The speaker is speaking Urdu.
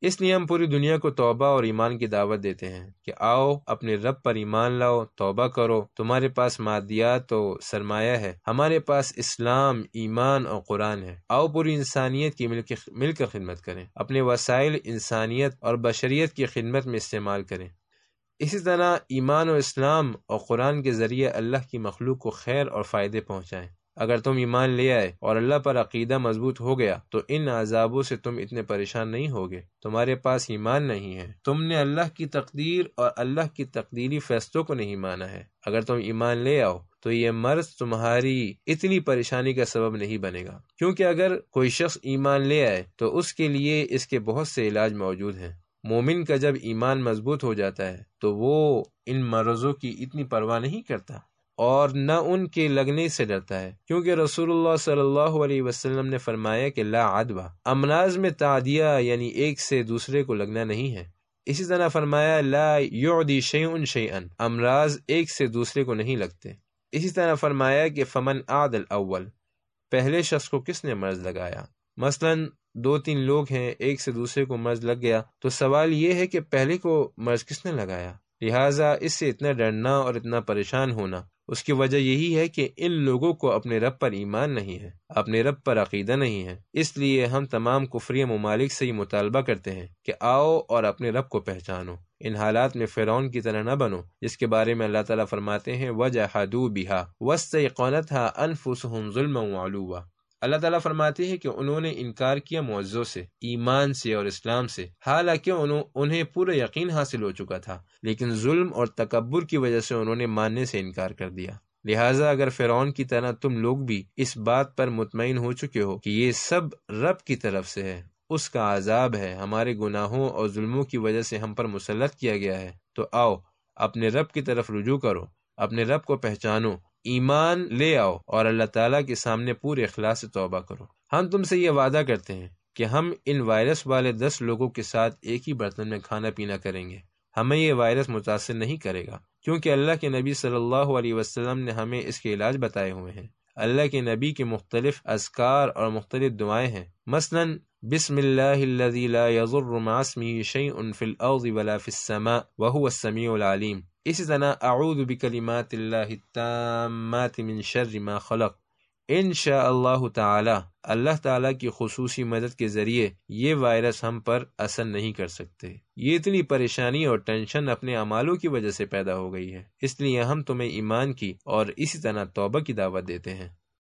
اس لیے ہم پوری دنیا کو توبہ اور ایمان کی دعوت دیتے ہیں کہ آؤ، اپنے رب پر ایمان لاؤ، توبہ کرو۔ تمہارے پاس مادیات و سرمایہ ہے۔ ہمارے پاس اسلام، ایمان اور قرآن ہے۔ آؤ پوری انسانیت کی مل کر خدمت کریں۔ اپنے وسائل انسانیت اور بشریت کی خدمت میں استعمال کریں۔ اسی طرح ایمان و اسلام اور قرآن کے ذریعے اللہ کی مخلوق کو خیر اور فائدے پہنچائیں۔ اگر تم ایمان لے آئے اور اللہ پر عقیدہ مضبوط ہو گیا، تو ان عذابوں سے تم اتنے پریشان نہیں ہوگے۔ تمہارے پاس ایمان نہیں ہے۔ تم نے اللہ کی تقدیر اور اللہ کی تقدیری فیصلوں کو نہیں مانا ہے۔ اگر تم ایمان لے آؤ، تو یہ مرض تمہاری اتنی پریشانی کا سبب نہیں بنے گا۔ کیونکہ اگر کوئی شخص ایمان لے آئے، تو اس کے لیے اس کے بہت سے علاج موجود ہیں۔ مومن کا جب ایمان مضبوط ہو جاتا ہے، تو وہ ان مرضوں کی اتنی پرواہ نہیں کرتا۔ اور نہ ان کے لگنے سے ڈرتا ہے۔ کیونکہ رسول اللہ صلی اللہ علیہ وسلم نے فرمایا کہ لا عدوہ امراض میں تعدیہ یعنی ایک سے دوسرے کو لگنا نہیں ہے۔ اسی طرح فرمایا، لا یعدی شیئن شیئن امراض ایک سے دوسرے کو نہیں لگتے۔ اسی طرح فرمایا کہ فمن عادل اول پہلے شخص کو کس نے مرض لگایا؟ مثلا دو تین لوگ ہیں، ایک سے دوسرے کو مرض لگ گیا، تو سوال یہ ہے کہ پہلے کو مرض کس نے لگایا؟ لہٰذا اس سے اتنا ڈرنا اور اتنا پریشان ہونا۔ اس کی وجہ یہی ہے کہ ان لوگوں کو اپنے رب پر ایمان نہیں ہے، اپنے رب پر عقیدہ نہیں ہے۔ اس لیے ہم تمام کفری ممالک سے یہ مطالبہ کرتے ہیں کہ آؤ اور اپنے رب کو پہچانو۔ ان حالات میں فرعون کی طرح نہ بنو، جس کے بارے میں اللہ تعالیٰ فرماتے ہیں وجہ بہا وسط قونت انفسهم ظلم اللہ تعالیٰ فرماتے ہیں کہ انہوں نے انکار کیا معزوں سے، ایمان سے اور اسلام سے۔ حالانکہ انہوں، انہیں پورا یقین حاصل ہو چکا تھا، لیکن ظلم اور تکبر کی وجہ سے انہوں نے ماننے سے انکار کر دیا۔ لہٰذا اگر فرعون کی طرح تم لوگ بھی اس بات پر مطمئن ہو چکے ہو کہ یہ سب رب کی طرف سے ہے، اس کا عذاب ہے، ہمارے گناہوں اور ظلموں کی وجہ سے ہم پر مسلط کیا گیا ہے، تو آؤ اپنے رب کی طرف رجوع کرو، اپنے رب کو پہچانو۔ ایمان لے آؤ اور اللہ تعالیٰ کے سامنے پورے اخلاص سے توبہ کرو۔ ہم تم سے یہ وعدہ کرتے ہیں کہ ہم ان وائرس والے دس لوگوں کے ساتھ ایک ہی برتن میں کھانا پینا کریں گے۔ ہمیں یہ وائرس متاثر نہیں کرے گا، کیونکہ اللہ کے نبی صلی اللہ علیہ وسلم نے ہمیں اس کے علاج بتائے ہوئے ہیں۔ اللہ کے نبی کے مختلف اذکار اور مختلف دعائیں ہیں۔ مثلا، بسم اللہ الذي لا يضر مع اسمه شيء في الارض ولا في السماء وهو السميع العليم اسی طرح، اعوذ بکلمات اللہ التامات من شر ما خلق۔ ان شاء اللہ تعالی اللہ تعالی کی خصوصی مدد کے ذریعے یہ وائرس ہم پر اثر نہیں کر سکتے۔ یہ اتنی پریشانی اور ٹینشن اپنے اعمالوں کی وجہ سے پیدا ہو گئی ہے۔ اس لیے ہم تمہیں ایمان کی اور اسی طرح توبہ کی دعوت دیتے ہیں۔